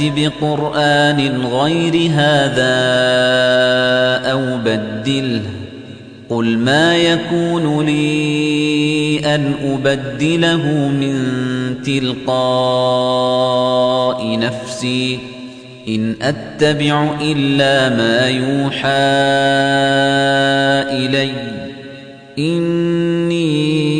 نأت بقرآن غير هذا أو بدله. قل ما يكون لي أن أبدله من تلقاء نفسي. إن أتبع إلا ما يوحى إلي. إني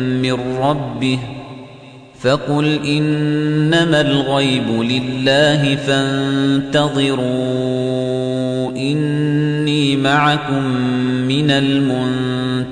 من ربه فقل إنما الغيب لله فانتظروا إني معكم من المنتظرين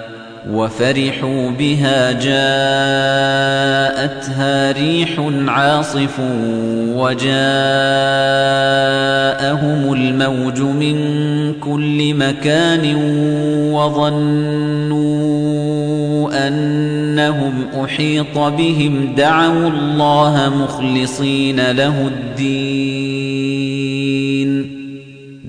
وفرحوا بها جاءتها ريح عاصف وجاءهم الموج من كل مكان وظنوا أنهم أحيط بهم دعوا الله مخلصين له الدين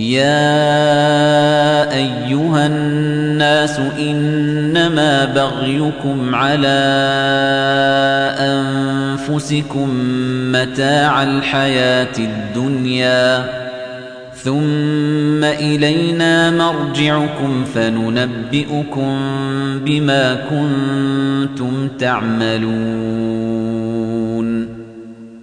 يا أيها الناس إنما بغيكم على أنفسكم متاع الحياة الدنيا ثم إلينا مرجعكم فننبئكم بما كنتم تعملون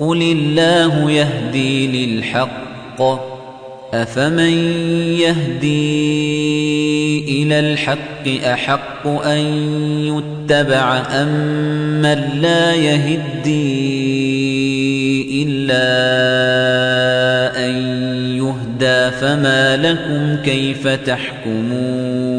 قل الله يهدي للحق. أفمن يهدي إلى الحق أحق أن يتبع أم من لا يهدي إلا أن يهدى فما لكم كيف تحكمون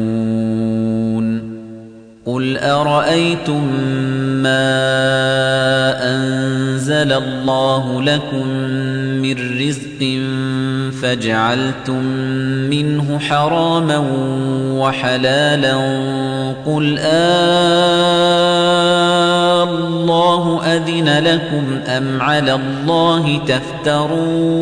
قُلْ أَرَأَيْتُم مَّا أَنزَلَ اللَّهُ لَكُم مِّن رِّزْقٍ فَجَعَلْتُم مِّنْهُ حَرَامًا وَحَلَالًا قُلْ آللَّهُ أَذِنَ لَكُمْ أَمْ عَلَى اللَّهِ تَفْتَرُونَ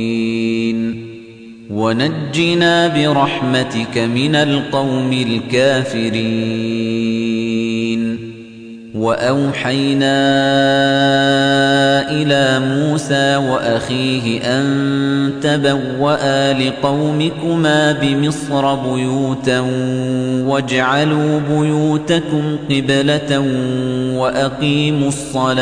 ونجنا برحمتك من القوم الكافرين. وأوحينا إلى موسى وأخيه أن تبوأ لقومكما بمصر بيوتا واجعلوا بيوتكم قبلة وأقيموا الصلاة.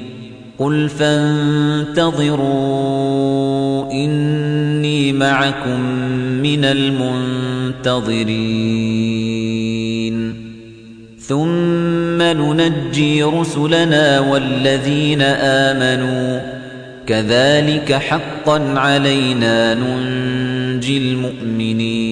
قل فانتظروا إني معكم من المنتظرين. ثم ننجي رسلنا والذين آمنوا. كذلك حقا علينا ننجي المؤمنين.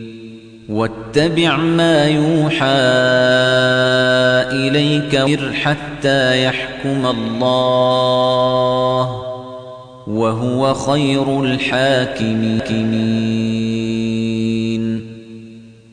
واتبع ما يوحى إليك حتى يحكم الله وهو خير الحاكمين.